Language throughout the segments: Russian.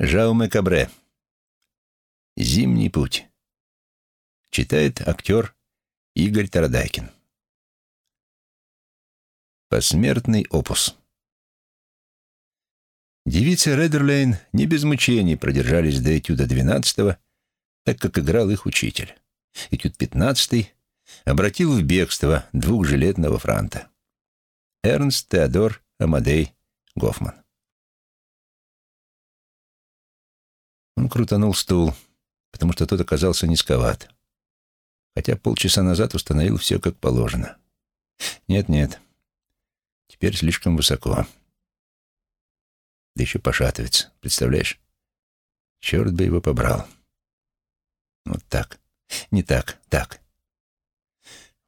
Жауме Кабре. «Зимний путь». Читает актер Игорь Тарадайкин. Посмертный опус. Девицы Редерлейн не без мучений продержались до этюда двенадцатого, так как играл их учитель. Этюд пятнадцатый обратил в бегство двухжилетного франта. Эрнст Теодор Амадей Гофман. Он крутанул стул, потому что тот оказался низковат. Хотя полчаса назад установил все как положено. Нет-нет, теперь слишком высоко. Да еще пошатывается, представляешь? Черт бы его побрал. Вот так. Не так, так.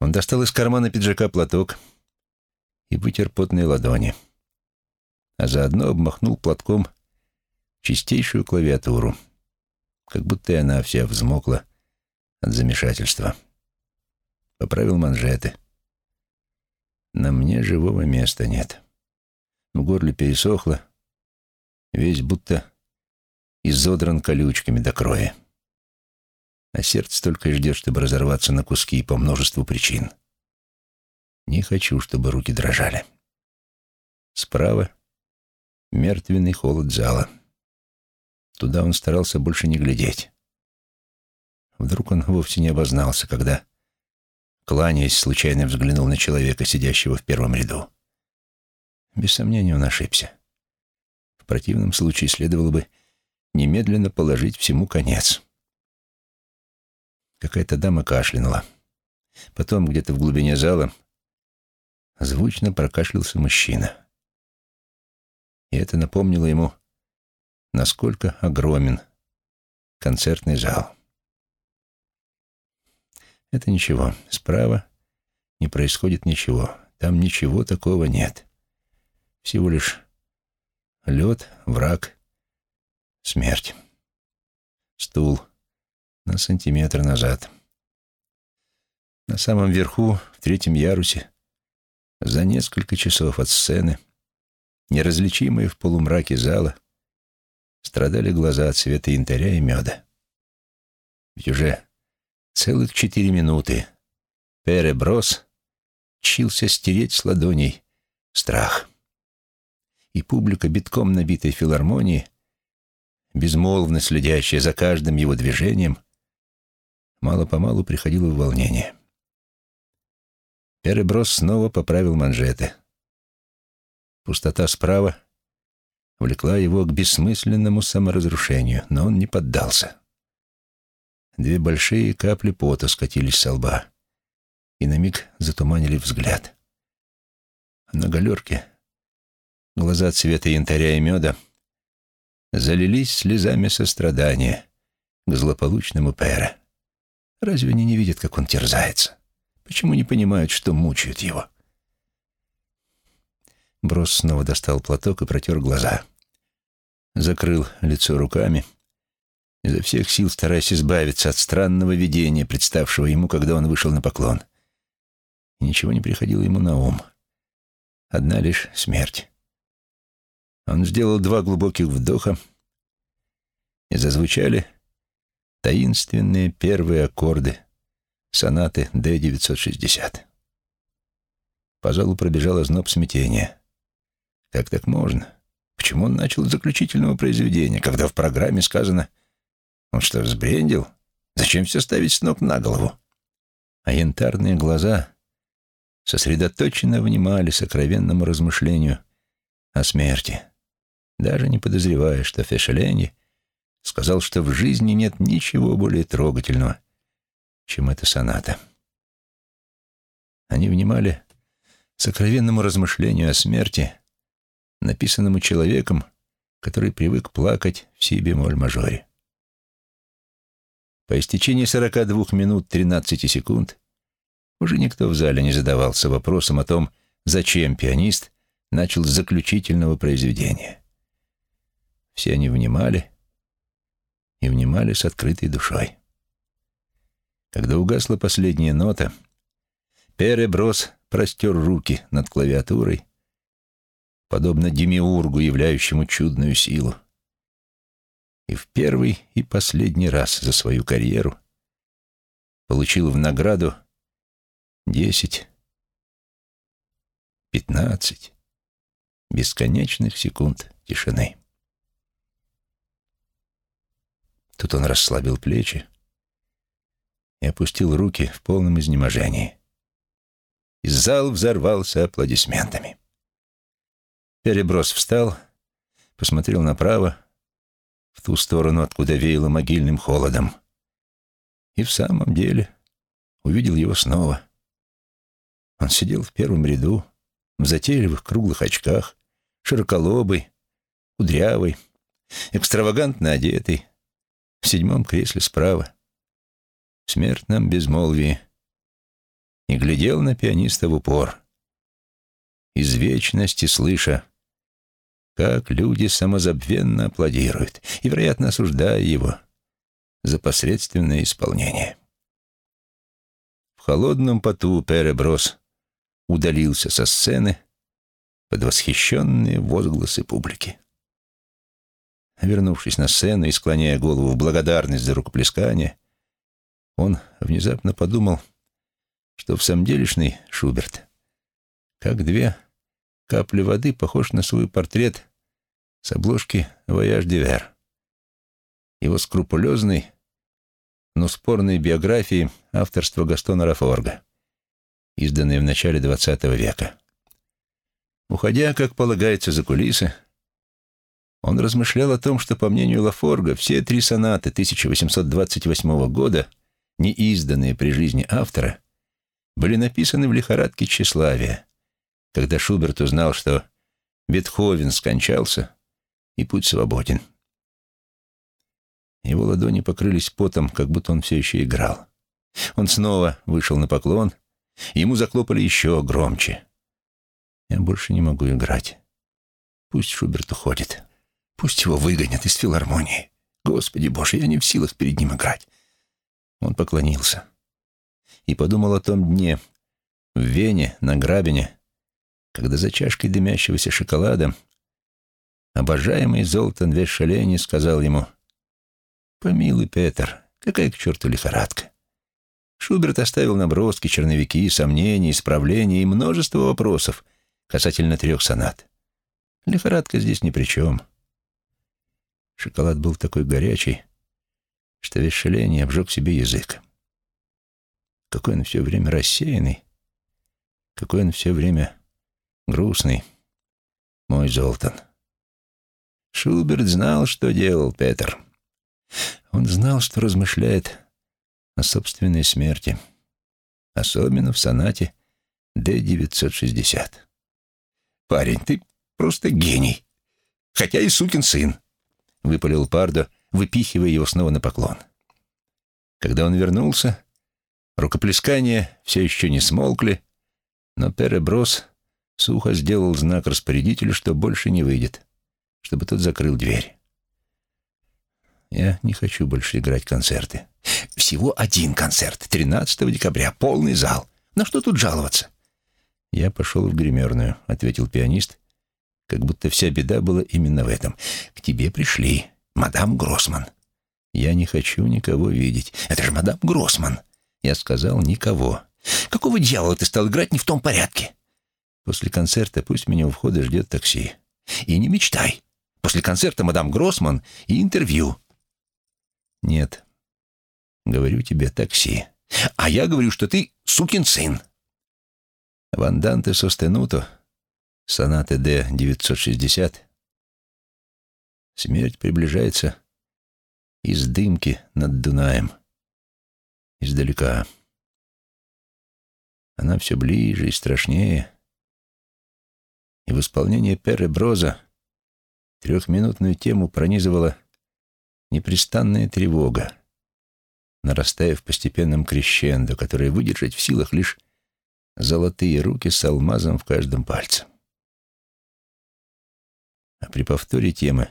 Он достал из кармана пиджака платок и вытер потные ладони, а заодно обмахнул платком чистейшую клавиатуру, как будто она вся взмокла от замешательства. Поправил манжеты. На мне живого места нет. В горле пересохло, весь будто изодран колючками до кроя. А сердце только и ждет, чтобы разорваться на куски по множеству причин. Не хочу, чтобы руки дрожали. Справа — мертвенный холод зала. Туда он старался больше не глядеть. Вдруг он вовсе не обознался, когда, кланяясь, случайно взглянул на человека, сидящего в первом ряду. Без сомнения, он ошибся. В противном случае следовало бы немедленно положить всему конец. Какая-то дама кашлянула. Потом, где-то в глубине зала, звучно прокашлялся мужчина. И это напомнило ему насколько огромен концертный зал. Это ничего. Справа не происходит ничего. Там ничего такого нет. Всего лишь лед, враг, смерть. Стул на сантиметр назад. На самом верху, в третьем ярусе, за несколько часов от сцены, неразличимые в полумраке зала, страдали глаза от цвета янтаря и меда. Ведь уже целых четыре минуты Пере Брос чился стереть с ладоней страх. И публика, битком набитой филармонии, безмолвно следящая за каждым его движением, мало-помалу приходила в волнение. Переброс снова поправил манжеты. Пустота справа влекла его к бессмысленному саморазрушению, но он не поддался. Две большие капли пота скатились со лба и на миг затуманили взгляд. На галерке глаза цвета янтаря и меда залились слезами сострадания к злополучному Пэра. Разве они не видят, как он терзается? Почему не понимают, что мучают его? Брос снова достал платок и протер глаза. Закрыл лицо руками, изо всех сил стараясь избавиться от странного видения, представшего ему, когда он вышел на поклон. И ничего не приходило ему на ум. Одна лишь смерть. Он сделал два глубоких вдоха, и зазвучали таинственные первые аккорды сонаты Д-960. По залу пробежало зноб смятения. Как так можно? Почему он начал с заключительного произведения, когда в программе сказано «Он что, взбрендил? Зачем все ставить с ног на голову?» А янтарные глаза сосредоточенно внимали сокровенному размышлению о смерти, даже не подозревая, что Фешеленди сказал, что в жизни нет ничего более трогательного, чем эта соната. Они внимали сокровенному размышлению о смерти, написанному человеком, который привык плакать в си-бемоль-мажоре. По истечении 42 минут 13 секунд уже никто в зале не задавался вопросом о том, зачем пианист начал с заключительного произведения. Все они внимали и внимали с открытой душой. Когда угасла последняя нота, Пере Брос простер руки над клавиатурой подобно демиургу, являющему чудную силу. и в первый и последний раз за свою карьеру получил в награду десять, пятнадцать бесконечных секунд тишины. Тут он расслабил плечи и опустил руки в полном изнеможении. И зал взорвался аплодисментами. Переброс встал, посмотрел направо, в ту сторону, откуда веяло могильным холодом. И в самом деле увидел его снова. Он сидел в первом ряду, в затейливых круглых очках, широколобый, кудрявый, экстравагантно одетый, в седьмом кресле справа, в смертном безмолвии, и глядел на пианиста в упор, из вечности слыша, как люди самозабвенно аплодируют и, вероятно, осуждая его за посредственное исполнение. В холодном поту Переброс удалился со сцены под восхищенные возгласы публики. Вернувшись на сцену и склоняя голову в благодарность за рукоплескание, он внезапно подумал, что в самом делешный Шуберт, как две капли воды, похож на свой портрет с обложки «Voyage d'hiver». Его скрупулезной, но спорной биографии авторства Гастона Рафорга, изданной в начале XX века. Уходя, как полагается, за кулисы, он размышлял о том, что, по мнению Лафорга, все три сонаты 1828 года, не изданные при жизни автора, были написаны в лихорадке тщеславия, когда Шуберт узнал, что Бетховен скончался и путь свободен. Его ладони покрылись потом, как будто он все еще играл. Он снова вышел на поклон, ему заклопали еще громче. «Я больше не могу играть. Пусть Шуберт уходит». Пусть его выгонят из филармонии. Господи Боже, я не в силах перед ним играть. Он поклонился и подумал о том дне в Вене, на Грабине, когда за чашкой дымящегося шоколада обожаемый Золтан Вешалени сказал ему «Помилуй, Петр, какая к черту лихорадка?» Шуберт оставил наброски, черновики, сомнения, исправления и множество вопросов касательно трех сонат. Лихорадка здесь ни при чем. Шоколад был такой горячий, что весь обжег себе язык. Какой он все время рассеянный, какой он все время грустный, мой Золтан. Шуберт знал, что делал Петр. Он знал, что размышляет о собственной смерти, особенно в сонате Д-960. «Парень, ты просто гений, хотя и сукин сын», — выпалил Пардо, выпихивая его снова на поклон. Когда он вернулся, рукоплескания все еще не смолкли, но Переброс сухо сделал знак распорядителю, что больше не выйдет, чтобы тот закрыл дверь. Я не хочу больше играть концерты. Всего один концерт, 13 декабря, полный зал. На что тут жаловаться? Я пошел в гримерную, ответил пианист как будто вся беда была именно в этом. К тебе пришли, мадам Гроссман. Я не хочу никого видеть. Это же мадам Гроссман. Я сказал никого. Какого дьявола ты стал играть не в том порядке? После концерта пусть меня у входа ждет такси. И не мечтай. После концерта мадам Гроссман и интервью. Нет. Говорю тебе такси. А я говорю, что ты сукин сын. Ванданте состенуто сонаты Д-960, смерть приближается из дымки над Дунаем, издалека. Она все ближе и страшнее, и в исполнении Перре Броза трехминутную тему пронизывала непрестанная тревога, нарастая в постепенном крещендо, которое выдержать в силах лишь золотые руки с алмазом в каждом пальце. А при повторе темы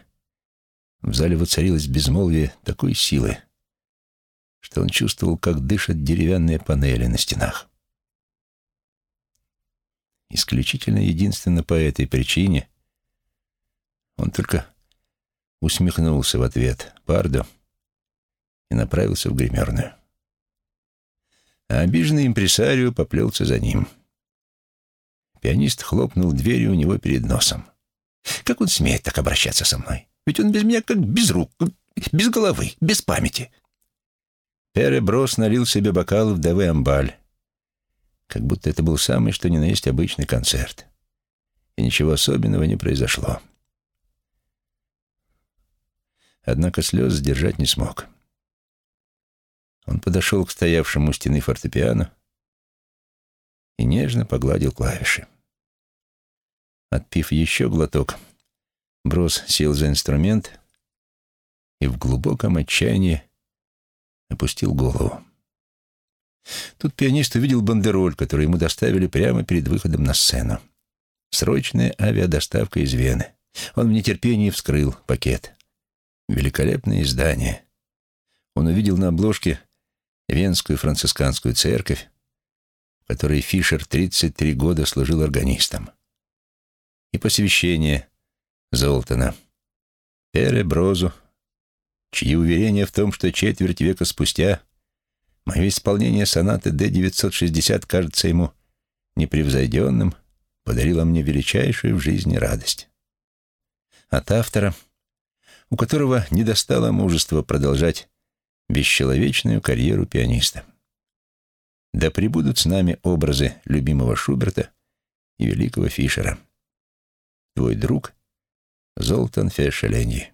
в зале воцарилось безмолвие такой силы, что он чувствовал, как дышат деревянные панели на стенах. Исключительно единственно по этой причине он только усмехнулся в ответ Пардо и направился в гримерную. А обиженный импресарио поплелся за ним. Пианист хлопнул дверью у него перед носом. «Как он смеет так обращаться со мной? Ведь он без меня как без рук, без головы, без памяти». Пере Брос налил себе бокал в Даве Амбаль, как будто это был самый что ни на есть обычный концерт. И ничего особенного не произошло. Однако слез сдержать не смог. Он подошел к стоявшему у стены фортепиано и нежно погладил клавиши. Отпив еще глоток, Брос сел за инструмент и в глубоком отчаянии опустил голову. Тут пианист увидел бандероль, который ему доставили прямо перед выходом на сцену. Срочная авиадоставка из Вены. Он в нетерпении вскрыл пакет. Великолепное издание. Он увидел на обложке Венскую францисканскую церковь, в которой Фишер 33 года служил органистом. И посвящение Золтана. Пере Брозу, чьи уверения в том, что четверть века спустя мое исполнение сонаты Д-960 кажется ему непревзойденным, подарило мне величайшую в жизни радость. От автора, у которого не достало мужества продолжать бесчеловечную карьеру пианиста. Да пребудут с нами образы любимого Шуберта и великого Фишера. Твой друг Золтан Фешеленьи.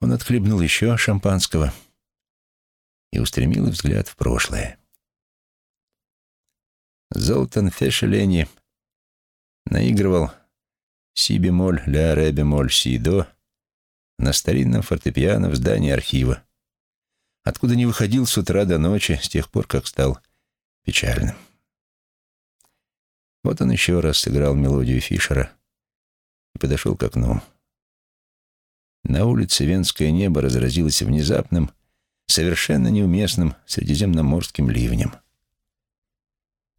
Он отхлебнул еще шампанского и устремил взгляд в прошлое. Золтан Фешеленьи наигрывал си-бемоль, ля, ре-бемоль, си-до на старинном фортепиано в здании архива, откуда не выходил с утра до ночи с тех пор, как стал печальным. Вот он еще раз сыграл мелодию Фишера и подошел к окну. На улице Венское небо разразилось внезапным, совершенно неуместным средиземноморским ливнем.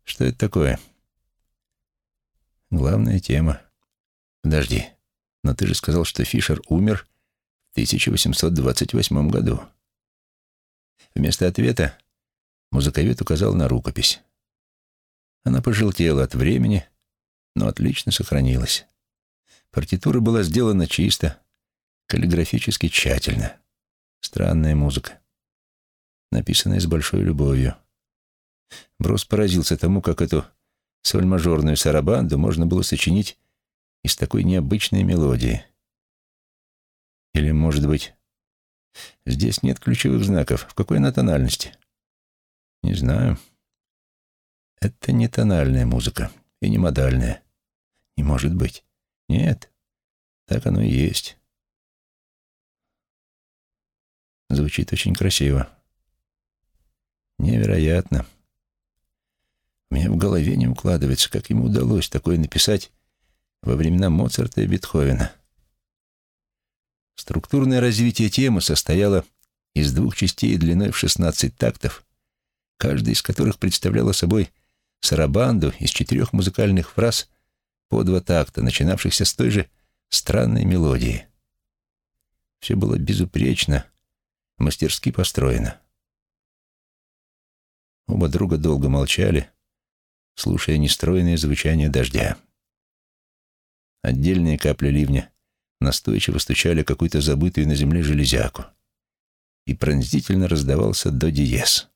Что это такое? Главная тема. Подожди, но ты же сказал, что Фишер умер в 1828 году. Вместо ответа музыковед указал на рукопись. Она пожелтела от времени, но отлично сохранилась. Партитура была сделана чисто, каллиграфически тщательно. Странная музыка, написанная с большой любовью. Брос поразился тому, как эту соль-мажорную сарабанду можно было сочинить из такой необычной мелодии. Или, может быть, здесь нет ключевых знаков. В какой она тональности? Не знаю. Это не тональная музыка и не модальная. Не может быть. Нет, так оно и есть. Звучит очень красиво. Невероятно. У меня в голове не укладывается, как ему удалось такое написать во времена Моцарта и Бетховена. Структурное развитие темы состояло из двух частей длиной в 16 тактов, каждая из которых представляла собой сарабанду из четырех музыкальных фраз по два такта, начинавшихся с той же странной мелодии. Все было безупречно, мастерски построено. Оба друга долго молчали, слушая нестройное звучание дождя. Отдельные капли ливня настойчиво стучали какую-то забытую на земле железяку. И пронзительно раздавался до диез.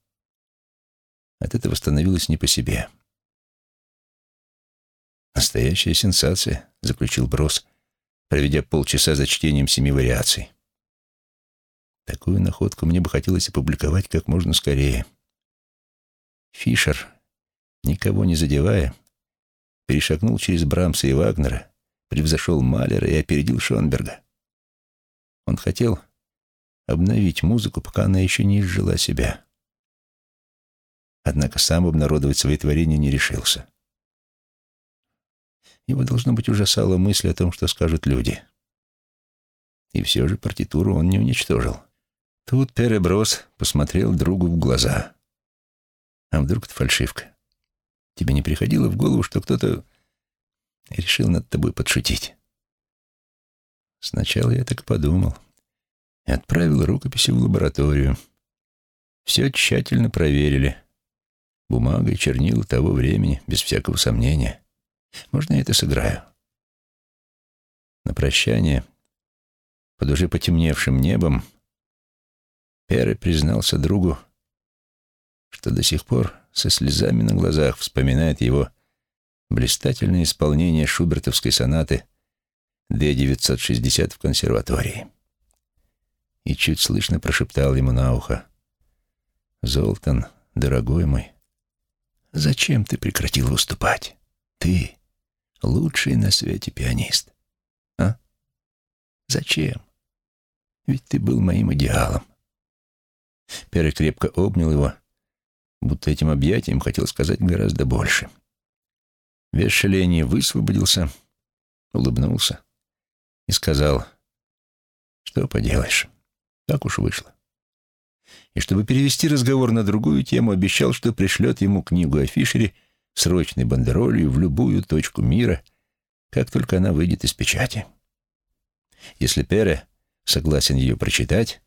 От этого становилось не по себе. «Настоящая сенсация», — заключил Брос, проведя полчаса за чтением семи вариаций. Такую находку мне бы хотелось опубликовать как можно скорее. Фишер, никого не задевая, перешагнул через Брамса и Вагнера превзошел Малера и опередил Шонберга. Он хотел обновить музыку, пока она еще не изжила себя. Однако сам обнародовать свои творения не решился. Его, должно быть, ужасала мысль о том, что скажут люди. И все же партитуру он не уничтожил. Тут Переброс посмотрел другу в глаза. А вдруг это фальшивка? Тебе не приходило в голову, что кто-то решил над тобой подшутить. Сначала я так подумал и отправил рукописи в лабораторию. Все тщательно проверили. Бумага и чернила того времени, без всякого сомнения. Можно я это сыграю? На прощание, под уже потемневшим небом, Пере признался другу, что до сих пор со слезами на глазах вспоминает его блистательное исполнение шубертовской сонаты Д-960 в консерватории. И чуть слышно прошептал ему на ухо. «Золтан, дорогой мой, зачем ты прекратил выступать? Ты лучший на свете пианист. А? Зачем? Ведь ты был моим идеалом. Перри крепко обнял его, будто этим объятием хотел сказать гораздо больше. Вес шаления высвободился, улыбнулся и сказал, что поделаешь, так уж вышло. И чтобы перевести разговор на другую тему, обещал, что пришлет ему книгу о Фишере срочной бандеролью в любую точку мира, как только она выйдет из печати. Если Пере согласен ее прочитать,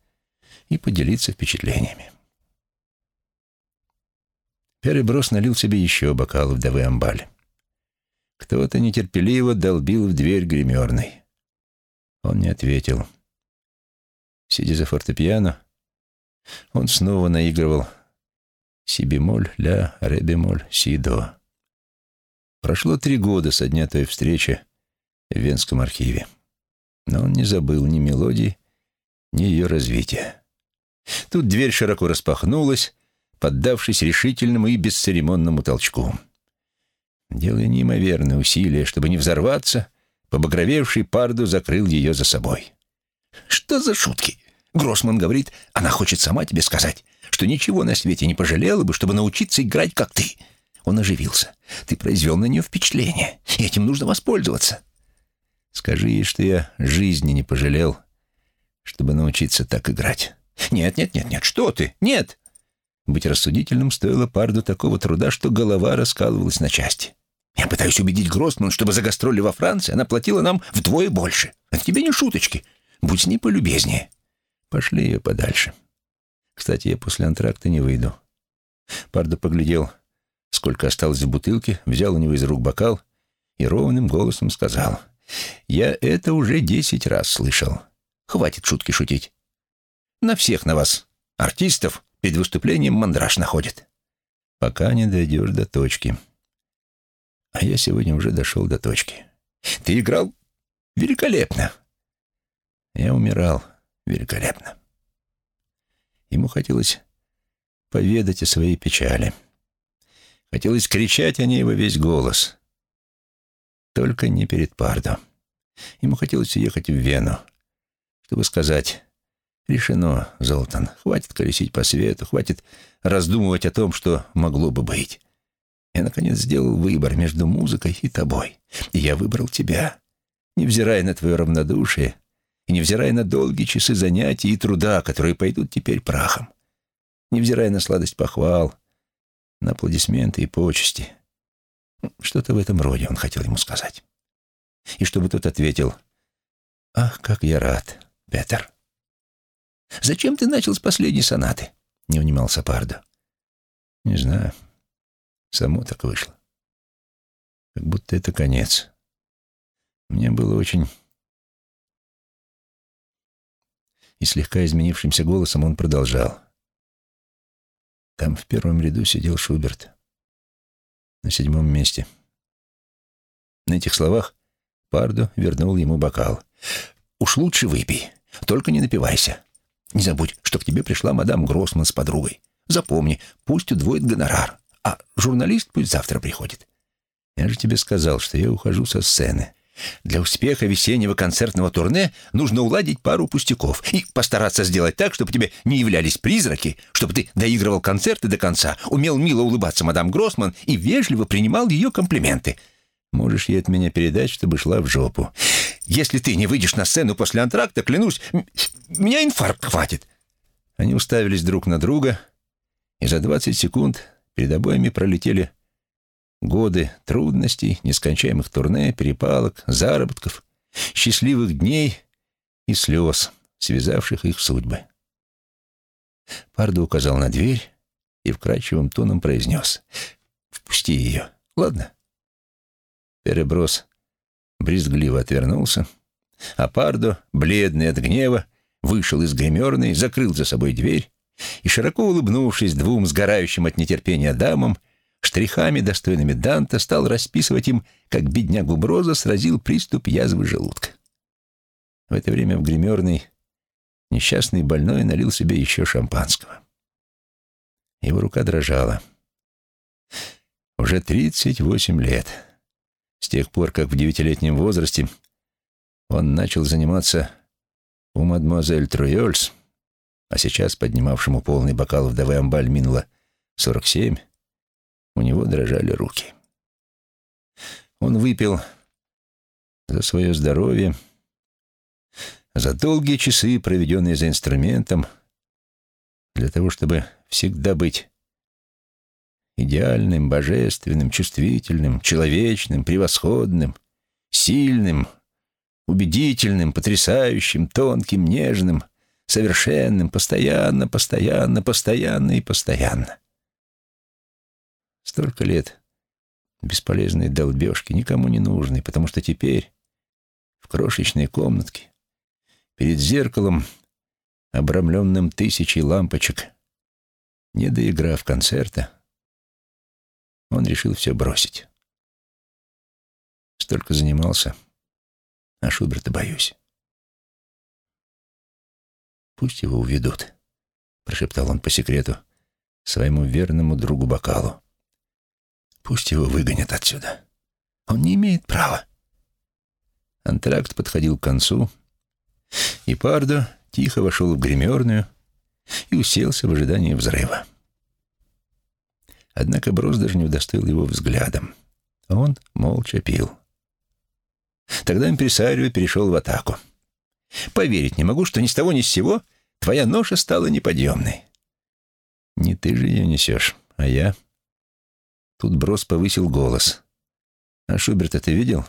и поделиться впечатлениями. Переброс налил себе еще бокал вдовы Амбаль. Кто-то нетерпеливо долбил в дверь гримерной. Он не ответил. Сидя за фортепиано, он снова наигрывал си бемоль, ля, ре бемоль, си до. Прошло три года со дня той встречи в Венском архиве, но он не забыл ни мелодии, ни ее развития. Тут дверь широко распахнулась, поддавшись решительному и бесцеремонному толчку. Делая неимоверные усилия, чтобы не взорваться, побагровевший Парду закрыл ее за собой. «Что за шутки?» Гроссман говорит, она хочет сама тебе сказать, что ничего на свете не пожалела бы, чтобы научиться играть, как ты. Он оживился. Ты произвел на нее впечатление, и этим нужно воспользоваться. Скажи ей, что я жизни не пожалел, чтобы научиться так играть. «Нет, нет, нет, нет, что ты? Нет!» Быть рассудительным стоило Парду такого труда, что голова раскалывалась на части. «Я пытаюсь убедить Гроссман, чтобы за гастроли во Франции она платила нам вдвое больше. Это тебе не шуточки. Будь с ней полюбезнее». Пошли ее подальше. Кстати, я после антракта не выйду. Пардо поглядел, сколько осталось в бутылке, взял у него из рук бокал и ровным голосом сказал. «Я это уже десять раз слышал. Хватит шутки шутить. На всех на вас, артистов, перед выступлением мандраж находит. Пока не дойдешь до точки. А я сегодня уже дошел до точки. Ты играл великолепно. Я умирал великолепно. Ему хотелось поведать о своей печали. Хотелось кричать о ней во весь голос. Только не перед Пардо. Ему хотелось уехать в Вену, чтобы сказать Решено, Золтан. Хватит колесить по свету, хватит раздумывать о том, что могло бы быть. Я, наконец, сделал выбор между музыкой и тобой. И я выбрал тебя, невзирая на твое равнодушие и невзирая на долгие часы занятий и труда, которые пойдут теперь прахом, невзирая на сладость похвал, на аплодисменты и почести. Что-то в этом роде он хотел ему сказать. И чтобы тот ответил, «Ах, как я рад, Петер!» Зачем ты начал с последней сонаты?» — не унимался Пардо. «Не знаю. Само так вышло. Как будто это конец. Мне было очень...» И слегка изменившимся голосом он продолжал. Там в первом ряду сидел Шуберт. На седьмом месте. На этих словах Пардо вернул ему бокал. «Уж лучше выпей, только не напивайся. Не забудь, что к тебе пришла мадам Гроссман с подругой. Запомни, пусть удвоит гонорар, а журналист пусть завтра приходит. Я же тебе сказал, что я ухожу со сцены. Для успеха весеннего концертного турне нужно уладить пару пустяков и постараться сделать так, чтобы тебе не являлись призраки, чтобы ты доигрывал концерты до конца, умел мило улыбаться мадам Гроссман и вежливо принимал ее комплименты. Можешь ей от меня передать, чтобы шла в жопу. Если ты не выйдешь на сцену после антракта, клянусь, меня инфаркт хватит». Они уставились друг на друга, и за двадцать секунд перед обоими пролетели годы трудностей, нескончаемых турне, перепалок, заработков, счастливых дней и слез, связавших их судьбы. Пардо указал на дверь и вкрадчивым тоном произнес «Впусти ее, ладно?» Переброс брезгливо отвернулся, а Пардо, бледный от гнева, вышел из гримерной, закрыл за собой дверь и, широко улыбнувшись двум сгорающим от нетерпения дамам, штрихами, достойными Данта, стал расписывать им, как беднягу Броза сразил приступ язвы желудка. В это время в гримерной несчастный больной налил себе еще шампанского. Его рука дрожала. Уже тридцать восемь лет. С тех пор, как в девятилетнем возрасте он начал заниматься у мадемуазель Труйольс, а сейчас поднимавшему полный бокал вдовы Амбаль сорок семь, у него дрожали руки. Он выпил за свое здоровье, за долгие часы, проведенные за инструментом, для того, чтобы всегда быть идеальным, божественным, чувствительным, человечным, превосходным, сильным, убедительным, потрясающим, тонким, нежным, совершенным, постоянно, постоянно, постоянно и постоянно. Столько лет бесполезной долбежки, никому не нужной, потому что теперь в крошечной комнатке перед зеркалом, обрамленным тысячей лампочек, не доиграв концерта, он решил все бросить. Столько занимался, а Шуберта боюсь. «Пусть его уведут», — прошептал он по секрету своему верному другу Бокалу. «Пусть его выгонят отсюда. Он не имеет права». Антракт подходил к концу, и Пардо тихо вошел в гримерную и уселся в ожидании взрыва. Однако Брос даже не удостоил его взглядом. Он молча пил. Тогда импресарио перешел в атаку. «Поверить не могу, что ни с того ни с сего твоя ноша стала неподъемной». «Не ты же ее несешь, а я». Тут Брос повысил голос. «А Шуберта ты видел?»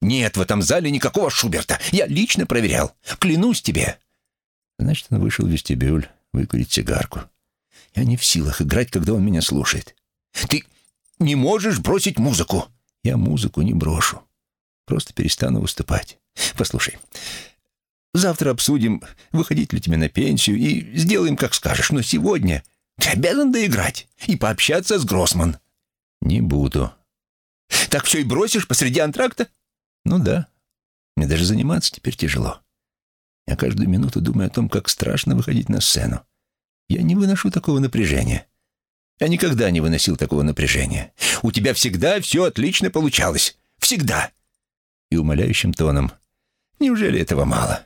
«Нет в этом зале никакого Шуберта. Я лично проверял. Клянусь тебе». Значит, он вышел в вестибюль выкурить сигарку. Я не в силах играть, когда он меня слушает. Ты не можешь бросить музыку. Я музыку не брошу. Просто перестану выступать. Послушай, завтра обсудим, выходить ли тебе на пенсию, и сделаем, как скажешь. Но сегодня ты обязан доиграть и пообщаться с Гроссман. Не буду. Так все и бросишь посреди антракта? Ну да. Мне даже заниматься теперь тяжело. Я каждую минуту думаю о том, как страшно выходить на сцену. Я не выношу такого напряжения. Я никогда не выносил такого напряжения. У тебя всегда все отлично получалось. Всегда. И умоляющим тоном. Неужели этого мало?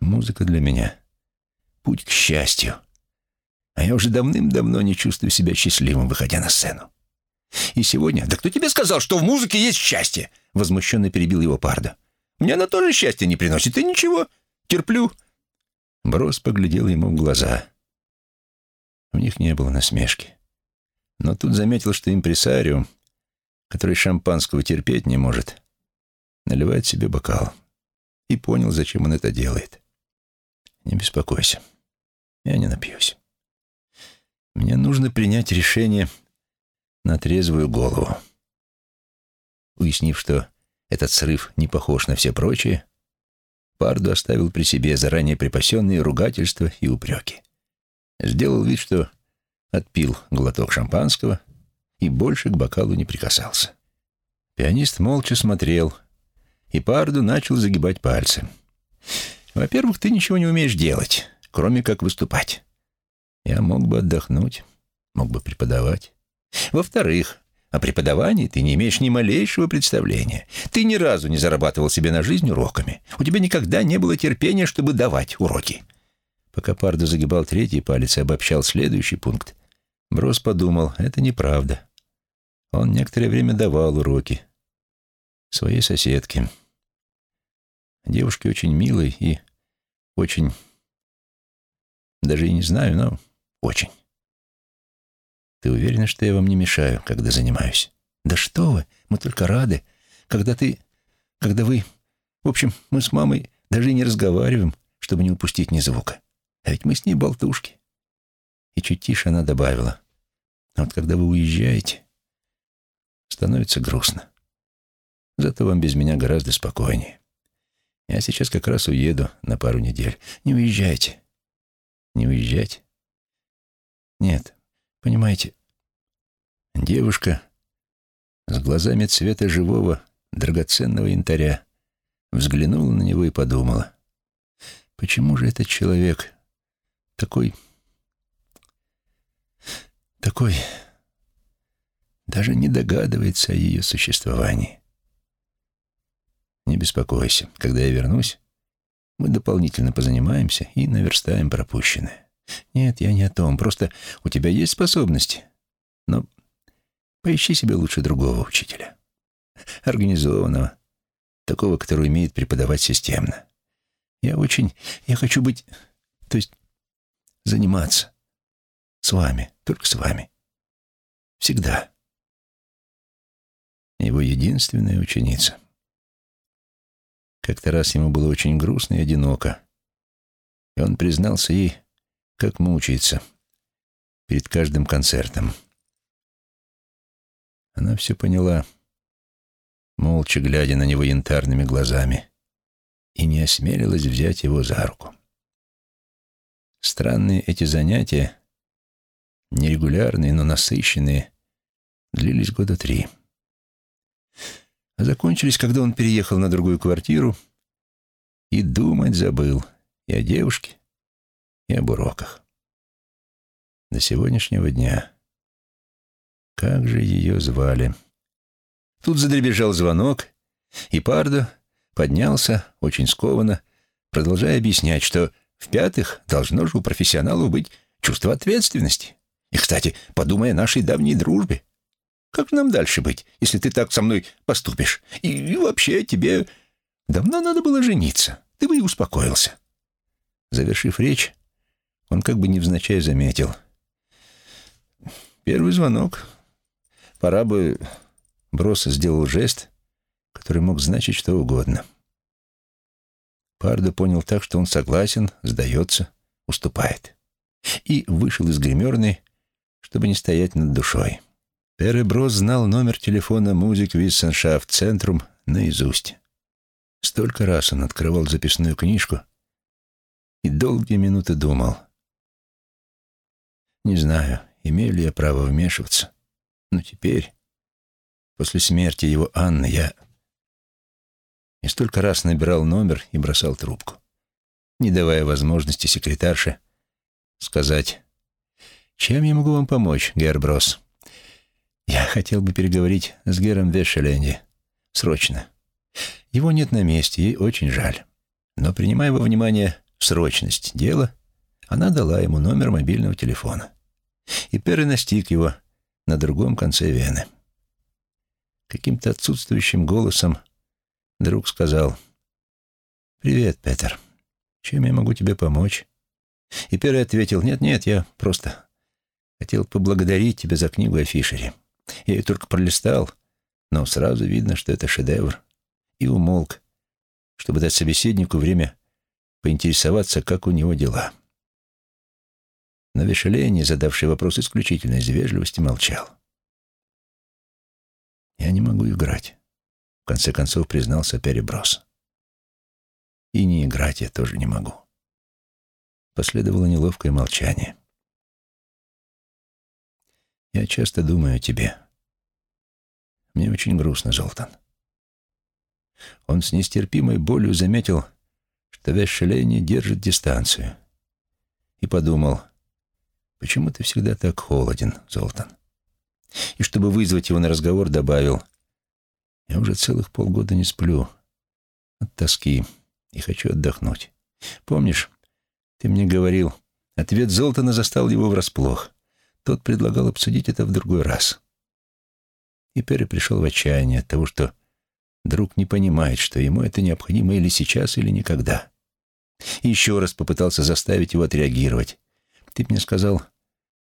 Музыка для меня — путь к счастью. А я уже давным-давно не чувствую себя счастливым, выходя на сцену. И сегодня... Да кто тебе сказал, что в музыке есть счастье? Возмущенно перебил его Пардо. Мне она тоже счастье не приносит, и ничего. Терплю. Брос поглядел ему в глаза. В них не было насмешки. Но тут заметил, что импресарио, который шампанского терпеть не может, наливает себе бокал. И понял, зачем он это делает. Не беспокойся. Я не напьюсь. Мне нужно принять решение на трезвую голову. Уяснив, что этот срыв не похож на все прочие, Парду оставил при себе заранее припасенные ругательства и упреки сделал вид, что отпил глоток шампанского и больше к бокалу не прикасался. Пианист молча смотрел, и Парду начал загибать пальцы. «Во-первых, ты ничего не умеешь делать, кроме как выступать. Я мог бы отдохнуть, мог бы преподавать. Во-вторых, о преподавании ты не имеешь ни малейшего представления. Ты ни разу не зарабатывал себе на жизнь уроками. У тебя никогда не было терпения, чтобы давать уроки. Пока Пардо загибал третий палец и обобщал следующий пункт, Брос подумал, это неправда. Он некоторое время давал уроки своей соседке. Девушке очень милой и очень... Даже и не знаю, но очень. Ты уверена, что я вам не мешаю, когда занимаюсь? Да что вы, мы только рады. Когда ты... Когда вы... В общем, мы с мамой Даже и не разговариваем, чтобы не упустить ни звука. А ведь мы с ней болтушки. И чуть тише она добавила. А вот когда вы уезжаете, становится грустно. Зато вам без меня гораздо спокойнее. Я сейчас как раз уеду на пару недель. Не уезжайте. Не уезжайте. Нет, понимаете, девушка с глазами цвета живого, драгоценного янтаря взглянула на него и подумала, почему же этот человек такой, такой, даже не догадывается о ее существовании. Не беспокойся, когда я вернусь, мы дополнительно позанимаемся и наверстаем пропущенное. Нет, я не о том, просто у тебя есть способности, но поищи себе лучше другого учителя, организованного, такого, который умеет преподавать системно. Я очень... Я хочу быть... То есть заниматься. С вами, только с вами. Всегда. Его единственная ученица. Как-то раз ему было очень грустно и одиноко, и он признался ей, как мучается перед каждым концертом. Она все поняла молча глядя на него янтарными глазами, и не осмелилась взять его за руку. Странные эти занятия, нерегулярные, но насыщенные, длились года три. А закончились, когда он переехал на другую квартиру и думать забыл и о девушке, и об уроках. До сегодняшнего дня. Как же ее звали? Тут задребежал звонок, и Пардо поднялся, очень скованно, продолжая объяснять, что в-пятых, должно же у профессионалов быть чувство ответственности. И, кстати, подумай о нашей давней дружбе. Как нам дальше быть, если ты так со мной поступишь? И, и вообще тебе давно надо было жениться. Ты бы и успокоился. Завершив речь, он как бы невзначай заметил. Первый звонок. Пора бы Броса сделал жест, который мог значить что угодно. Пардо понял так, что он согласен, сдается, уступает. И вышел из гримерной, чтобы не стоять над душой. Пере Брос знал номер телефона музык Виссеншафт Центрум наизусть. Столько раз он открывал записную книжку и долгие минуты думал. Не знаю, имею ли я право вмешиваться, но теперь, После смерти его Анны я... Я столько раз набирал номер и бросал трубку, не давая возможности секретарше сказать, «Чем я могу вам помочь, Герброс?» «Я хотел бы переговорить с Гером Вешеленди. Срочно. Его нет на месте, ей очень жаль. Но, принимая во внимание срочность дела, она дала ему номер мобильного телефона. И Перри его на другом конце Вены. Каким-то отсутствующим голосом друг сказал «Привет, Петер. Чем я могу тебе помочь?» И Перри ответил «Нет-нет, я просто хотел поблагодарить тебя за книгу о Фишере. Я ее только пролистал, но сразу видно, что это шедевр». И умолк, чтобы дать собеседнику время поинтересоваться, как у него дела. Но Вешелени, задавший вопрос исключительно из вежливости, молчал. «Я не могу играть», — в конце концов признался Переброс. «И не играть я тоже не могу». Последовало неловкое молчание. «Я часто думаю о тебе. Мне очень грустно, Золтан». Он с нестерпимой болью заметил, что Вешелени держит дистанцию, и подумал, «Почему ты всегда так холоден, Золтан?» и, чтобы вызвать его на разговор, добавил, «Я уже целых полгода не сплю от тоски и хочу отдохнуть. Помнишь, ты мне говорил, ответ Золтана застал его врасплох. Тот предлагал обсудить это в другой раз». И Перри пришел в отчаяние от того, что друг не понимает, что ему это необходимо или сейчас, или никогда. И еще раз попытался заставить его отреагировать. «Ты мне сказал,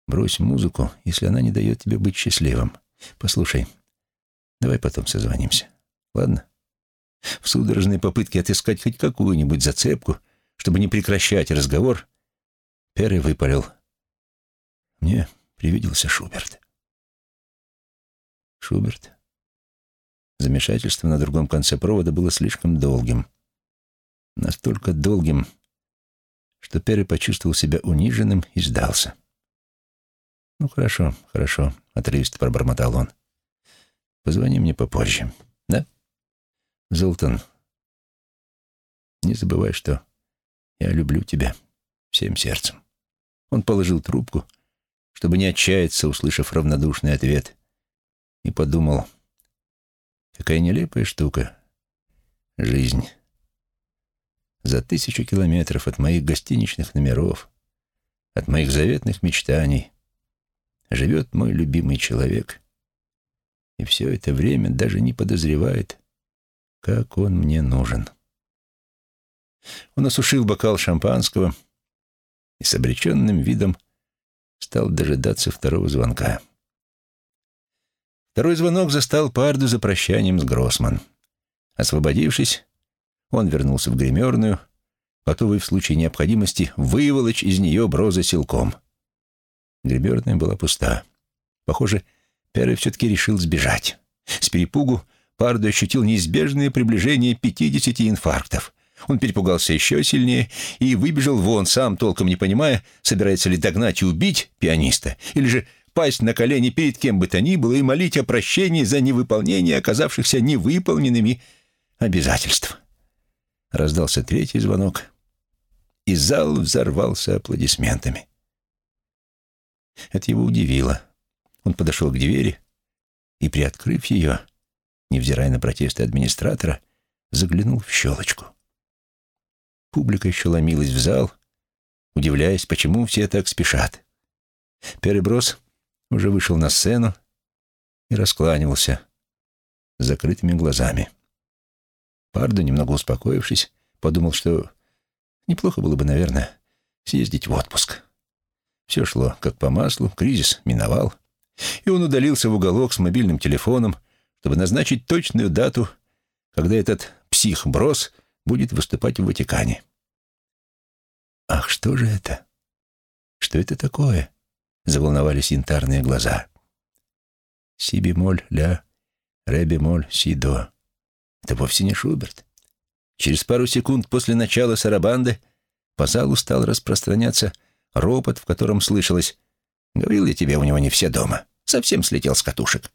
Брось музыку, если она не дает тебе быть счастливым. Послушай, давай потом созвонимся. Ладно? В судорожной попытке отыскать хоть какую-нибудь зацепку, чтобы не прекращать разговор, Перри выпалил. Мне привиделся Шуберт. Шуберт. Замешательство на другом конце провода было слишком долгим. Настолько долгим, что Перри почувствовал себя униженным и сдался. «Ну, хорошо, хорошо», — отрывисто пробормотал он. «Позвони мне попозже, да? Золтан, не забывай, что я люблю тебя всем сердцем». Он положил трубку, чтобы не отчаяться, услышав равнодушный ответ, и подумал, какая нелепая штука — жизнь. За тысячу километров от моих гостиничных номеров, от моих заветных мечтаний — живет мой любимый человек, и все это время даже не подозревает, как он мне нужен. Он осушил бокал шампанского и с обреченным видом стал дожидаться второго звонка. Второй звонок застал Парду за прощанием с Гроссман. Освободившись, он вернулся в гримерную, готовый в случае необходимости выволочь из нее броза силком — Греберная была пуста. Похоже, Перри все-таки решил сбежать. С перепугу Пардо ощутил неизбежное приближение пятидесяти инфарктов. Он перепугался еще сильнее и выбежал вон, сам толком не понимая, собирается ли догнать и убить пианиста, или же пасть на колени перед кем бы то ни было и молить о прощении за невыполнение оказавшихся невыполненными обязательств. Раздался третий звонок, и зал взорвался аплодисментами. Это его удивило. Он подошел к двери и, приоткрыв ее, невзирая на протесты администратора, заглянул в щелочку. Публика еще ломилась в зал, удивляясь, почему все так спешат. Переброс уже вышел на сцену и раскланивался с закрытыми глазами. Пардо, немного успокоившись, подумал, что неплохо было бы, наверное, съездить в отпуск. Все шло как по маслу, кризис миновал, и он удалился в уголок с мобильным телефоном, чтобы назначить точную дату, когда этот псих-брос будет выступать в Ватикане. «Ах, что же это? Что это такое?» — заволновались янтарные глаза. «Си бемоль, ля, ре бемоль, си до». Это вовсе не Шуберт. Через пару секунд после начала сарабанды по залу стал распространяться ропот, в котором слышалось «Говорил я тебе, у него не все дома. Совсем слетел с катушек».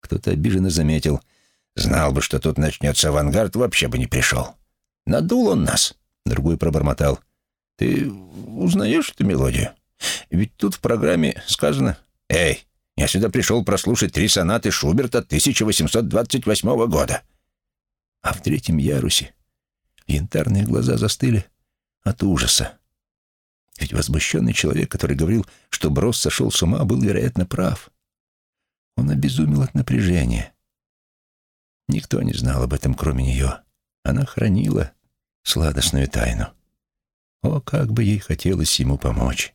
Кто-то обиженно заметил «Знал бы, что тут начнется авангард, вообще бы не пришел». «Надул он нас», — другой пробормотал. «Ты узнаешь эту мелодию? Ведь тут в программе сказано «Эй, я сюда пришел прослушать три сонаты Шуберта 1828 года». А в третьем ярусе янтарные глаза застыли от ужаса. Ведь возмущенный человек, который говорил, что Брос сошел с ума, был, вероятно, прав. Он обезумел от напряжения. Никто не знал об этом, кроме нее. Она хранила сладостную тайну. О, как бы ей хотелось ему помочь.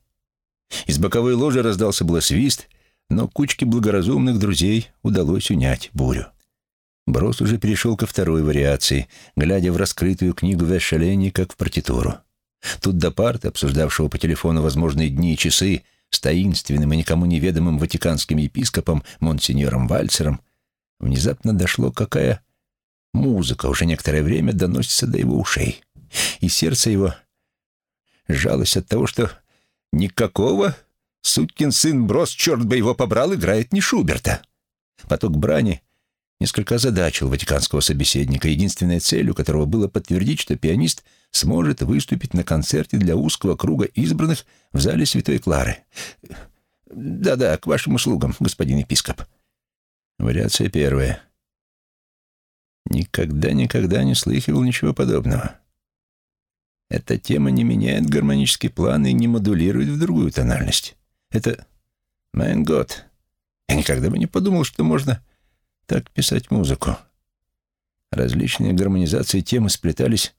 Из боковой ложи раздался было свист, но кучке благоразумных друзей удалось унять бурю. Брос уже перешел ко второй вариации, глядя в раскрытую книгу Вешалени, как в партитуру. Тут до парта, обсуждавшего по телефону возможные дни и часы с таинственным и никому неведомым ватиканским епископом Монсеньором Вальцером, внезапно дошло, какая музыка уже некоторое время доносится до его ушей. И сердце его сжалось от того, что никакого сукин сын Брос, черт бы его побрал, играет не Шуберта. Поток брани несколько озадачил ватиканского собеседника, единственной целью которого было подтвердить, что пианист сможет выступить на концерте для узкого круга избранных в зале Святой Клары. Да-да, к вашим услугам, господин епископ. Вариация первая. Никогда-никогда не слыхивал ничего подобного. Эта тема не меняет гармонический план и не модулирует в другую тональность. Это... Майн год. Я никогда бы не подумал, что можно так писать музыку. Различные гармонизации темы сплетались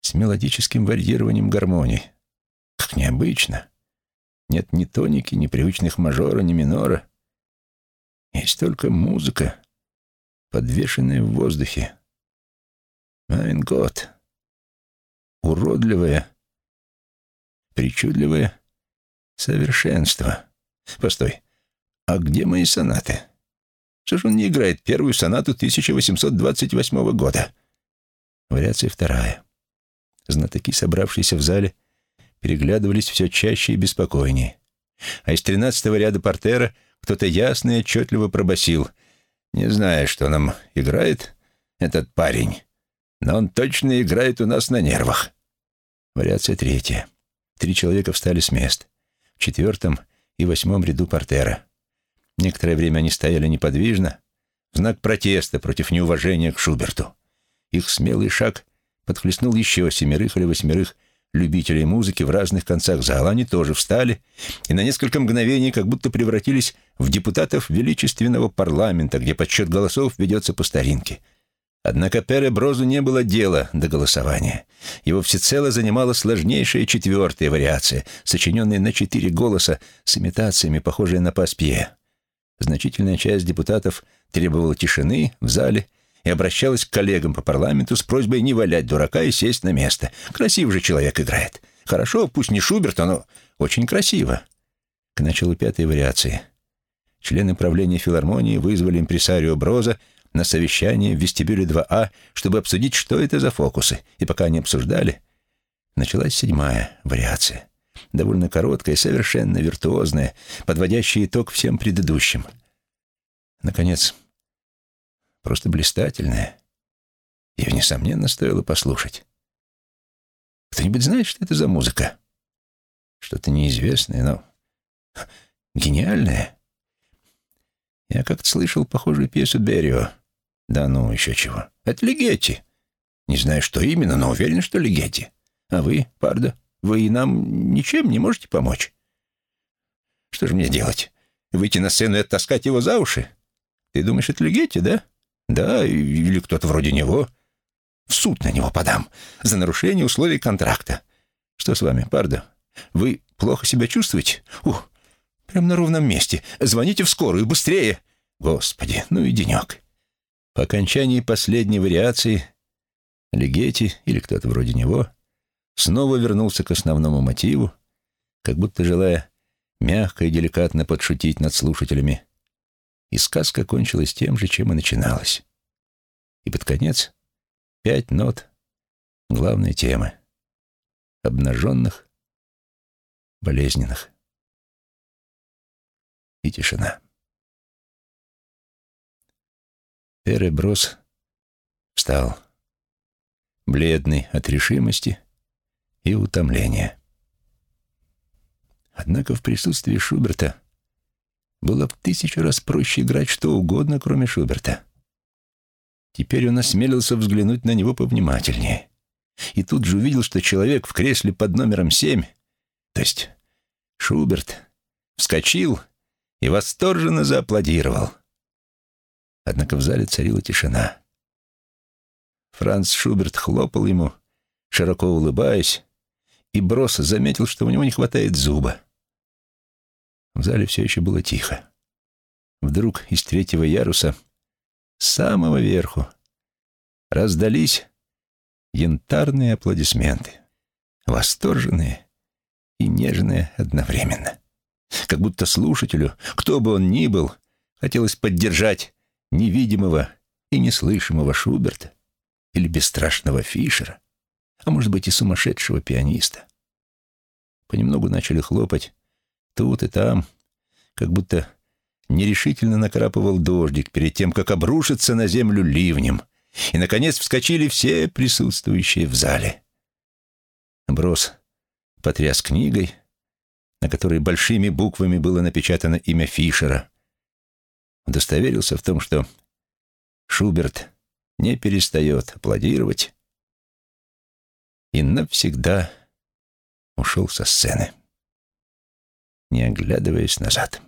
с мелодическим варьированием гармонии. Как необычно. Нет ни тоники, ни привычных мажора, ни минора. Есть только музыка, подвешенная в воздухе. Майн год. Уродливое, причудливое совершенство. Постой, а где мои сонаты? Что же он не играет первую сонату 1828 года? Вариация вторая. Знатоки, собравшиеся в зале, переглядывались все чаще и беспокойнее. А из тринадцатого ряда портера кто-то ясно и отчетливо пробасил. «Не знаю, что нам играет этот парень, но он точно играет у нас на нервах». Вариация третья. Три человека встали с мест. В четвертом и восьмом ряду портера. Некоторое время они стояли неподвижно, в знак протеста против неуважения к Шуберту. Их смелый шаг подхлестнул еще семерых или восьмерых любителей музыки в разных концах зала. Они тоже встали и на несколько мгновений как будто превратились в депутатов величественного парламента, где подсчет голосов ведется по старинке. Однако Пере Брозу не было дела до голосования. Его всецело занимала сложнейшая четвертая вариация, сочиненная на четыре голоса с имитациями, похожие на паспье. Значительная часть депутатов требовала тишины в зале и обращалась к коллегам по парламенту с просьбой не валять дурака и сесть на место. Красивый же человек играет. Хорошо, пусть не Шуберт, но очень красиво. К началу пятой вариации члены правления филармонии вызвали импресарио Броза на совещание в вестибюле 2А, чтобы обсудить, что это за фокусы. И пока они обсуждали, началась седьмая вариация. Довольно короткая, совершенно виртуозная, подводящая итог всем предыдущим. Наконец, просто блистательная. Ее, несомненно, стоило послушать. Кто-нибудь знает, что это за музыка? Что-то неизвестное, но гениальное. Я как-то слышал похожую пьесу Берио. Да ну, еще чего. Это Легетти. Не знаю, что именно, но уверен, что Легетти. А вы, Пардо, вы нам ничем не можете помочь? Что же мне делать? Выйти на сцену и оттаскать его за уши? Ты думаешь, это Легетти, да? Да, или кто-то вроде него. В суд на него подам за нарушение условий контракта. Что с вами, Пардо? Вы плохо себя чувствуете? Ух, прям на ровном месте. Звоните в скорую, быстрее. Господи, ну и денек. По окончании последней вариации Легети, или кто-то вроде него, снова вернулся к основному мотиву, как будто желая мягко и деликатно подшутить над слушателями. И сказка кончилась тем же, чем и начиналась. И под конец пять нот главной темы — обнаженных, болезненных. И тишина. Переброс встал, бледный от решимости и утомления. Однако в присутствии Шуберта было в тысячу раз проще играть что угодно, кроме Шуберта. Теперь он осмелился взглянуть на него повнимательнее. И тут же увидел, что человек в кресле под номером семь, то есть Шуберт, вскочил и восторженно зааплодировал. Однако в зале царила тишина. Франц Шуберт хлопал ему, широко улыбаясь, и Брос заметил, что у него не хватает зуба. В зале все еще было тихо. Вдруг из третьего яруса, самого верху, раздались янтарные аплодисменты, восторженные и нежные одновременно. Как будто слушателю, кто бы он ни был, хотелось поддержать невидимого и неслышимого Шуберта или бесстрашного Фишера, а может быть и сумасшедшего пианиста. Понемногу начали хлопать тут и там, как будто нерешительно накрапывал дождик перед тем, как обрушиться на землю ливнем, и, наконец, вскочили все присутствующие в зале. Брос потряс книгой, на которой большими буквами было напечатано имя Фишера, удостоверился в том, что Шуберт не перестает аплодировать и навсегда ушел со сцены, не оглядываясь назад.